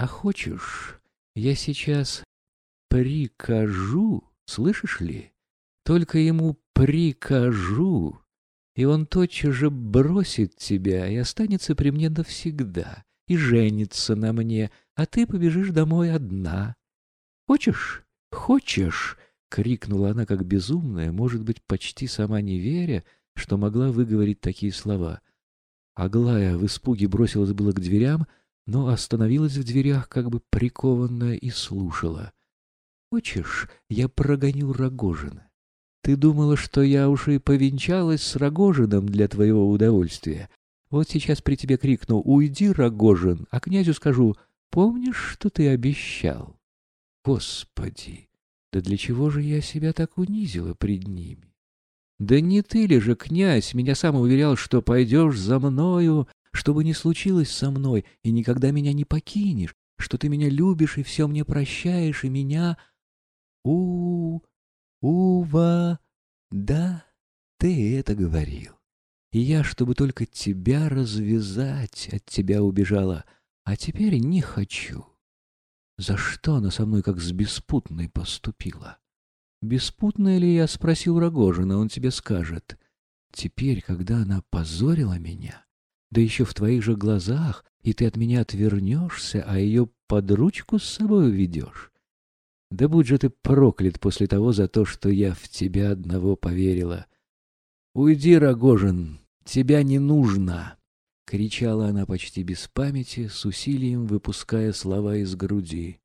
А хочешь, я сейчас прикажу, слышишь ли? Только ему прикажу, и он тотчас же бросит тебя и останется при мне навсегда, и женится на мне, а ты побежишь домой одна. Хочешь? Хочешь? — крикнула она, как безумная, может быть, почти сама не веря, что могла выговорить такие слова. Аглая в испуге бросилась было к дверям, но остановилась в дверях, как бы прикованная, и слушала. «Хочешь, я прогоню Рогожина? Ты думала, что я уж и повенчалась с Рогожином для твоего удовольствия? Вот сейчас при тебе крикну «Уйди, Рогожин!», а князю скажу «Помнишь, что ты обещал?» Господи! Да для чего же я себя так унизила пред ними? Да не ты ли же, князь, меня сам уверял, что пойдешь за мною, что бы ни случилось со мной, и никогда меня не покинешь, что ты меня любишь и все мне прощаешь, и меня... У... Ува... Да, ты это говорил. И я, чтобы только тебя развязать, от тебя убежала, а теперь не хочу. За что она со мной как с беспутной поступила? Беспутная ли я, спросил Рогожина, он тебе скажет. Теперь, когда она позорила меня, да еще в твоих же глазах, и ты от меня отвернешься, а ее под ручку с собой уведешь. Да будь же ты проклят после того за то, что я в тебя одного поверила. Уйди, Рогожин, тебя не нужно. — кричала она почти без памяти, с усилием выпуская слова из груди,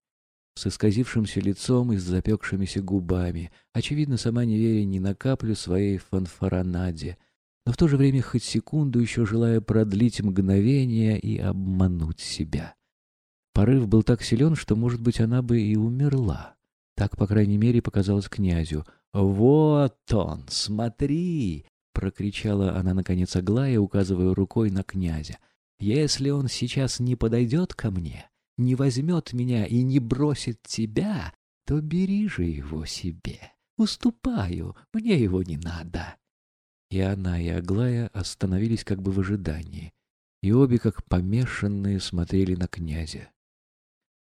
с исказившимся лицом и с запекшимися губами, очевидно, сама не веря ни на каплю своей фанфаронаде, но в то же время хоть секунду еще желая продлить мгновение и обмануть себя. Порыв был так силен, что, может быть, она бы и умерла. Так, по крайней мере, показалось князю. «Вот он, смотри!» — прокричала она, наконец, Аглая, указывая рукой на князя. «Если он сейчас не подойдет ко мне, не возьмет меня и не бросит тебя, то бери же его себе. Уступаю, мне его не надо». И она, и Аглая остановились как бы в ожидании, и обе, как помешанные, смотрели на князя.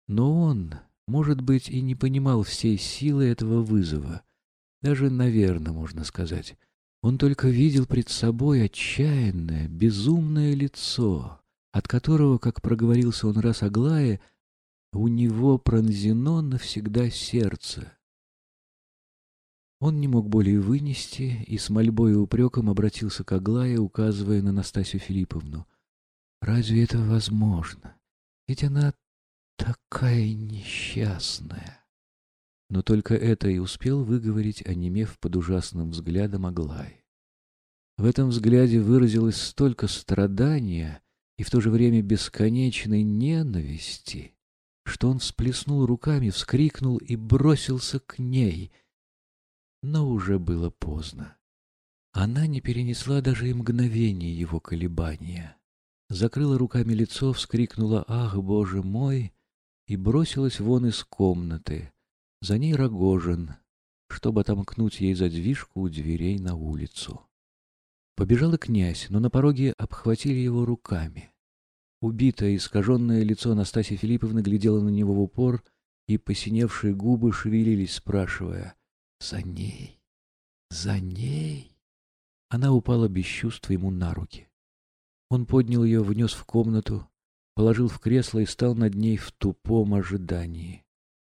Но он, может быть, и не понимал всей силы этого вызова, даже, наверное, можно сказать. Он только видел пред собой отчаянное, безумное лицо, от которого, как проговорился он раз Аглае, у него пронзено навсегда сердце. Он не мог более вынести и с мольбой и упреком обратился к Аглае, указывая на Настасью Филипповну. «Разве это возможно? Ведь она такая несчастная!» но только это и успел выговорить, онемев под ужасным взглядом Аглаи. В этом взгляде выразилось столько страдания и в то же время бесконечной ненависти, что он всплеснул руками, вскрикнул и бросился к ней. Но уже было поздно. Она не перенесла даже и мгновения его колебания. Закрыла руками лицо, вскрикнула «Ах, Боже мой!» и бросилась вон из комнаты, за ней Рогожин, чтобы отомкнуть ей задвижку у дверей на улицу. Побежал и князь, но на пороге обхватили его руками. Убитое, искаженное лицо Настасьи Филипповны глядело на него в упор, и посиневшие губы шевелились, спрашивая «За ней? За ней?» Она упала без чувства ему на руки. Он поднял ее, внес в комнату, положил в кресло и стал над ней в тупом ожидании.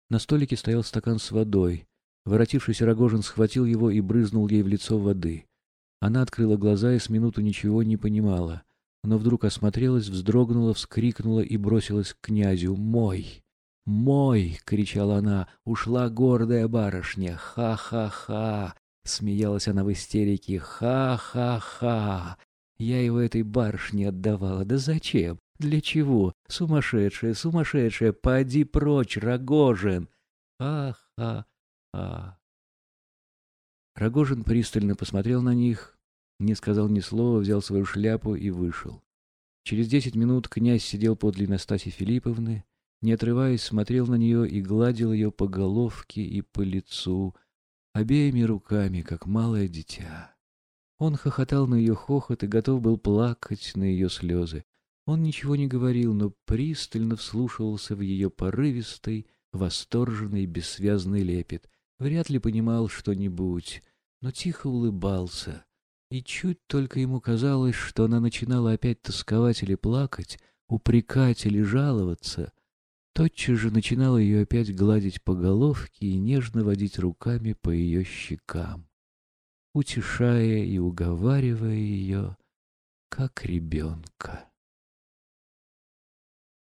На столике стоял стакан с водой. Воротившийся Рогожин схватил его и брызнул ей в лицо воды. Она открыла глаза и с минуту ничего не понимала. Но вдруг осмотрелась, вздрогнула, вскрикнула и бросилась к князю. «Мой! Мой!» — кричала она. «Ушла гордая барышня! Ха-ха-ха!» Смеялась она в истерике. «Ха-ха-ха! Я его этой барышне отдавала. Да зачем? Для чего? Сумасшедшая, сумасшедшая, поди прочь, Рогожин! Ах-ах-ах! Рогожин пристально посмотрел на них, не сказал ни слова, взял свою шляпу и вышел. Через десять минут князь сидел подле Настасьи Филипповны, не отрываясь, смотрел на нее и гладил ее по головке и по лицу, обеими руками, как малое дитя. Он хохотал на ее хохот и готов был плакать на ее слезы. Он ничего не говорил, но пристально вслушивался в ее порывистый, восторженный, бессвязный лепет. Вряд ли понимал что-нибудь, но тихо улыбался. И чуть только ему казалось, что она начинала опять тосковать или плакать, упрекать или жаловаться, тотчас же начинал ее опять гладить по головке и нежно водить руками по ее щекам, утешая и уговаривая ее, как ребенка.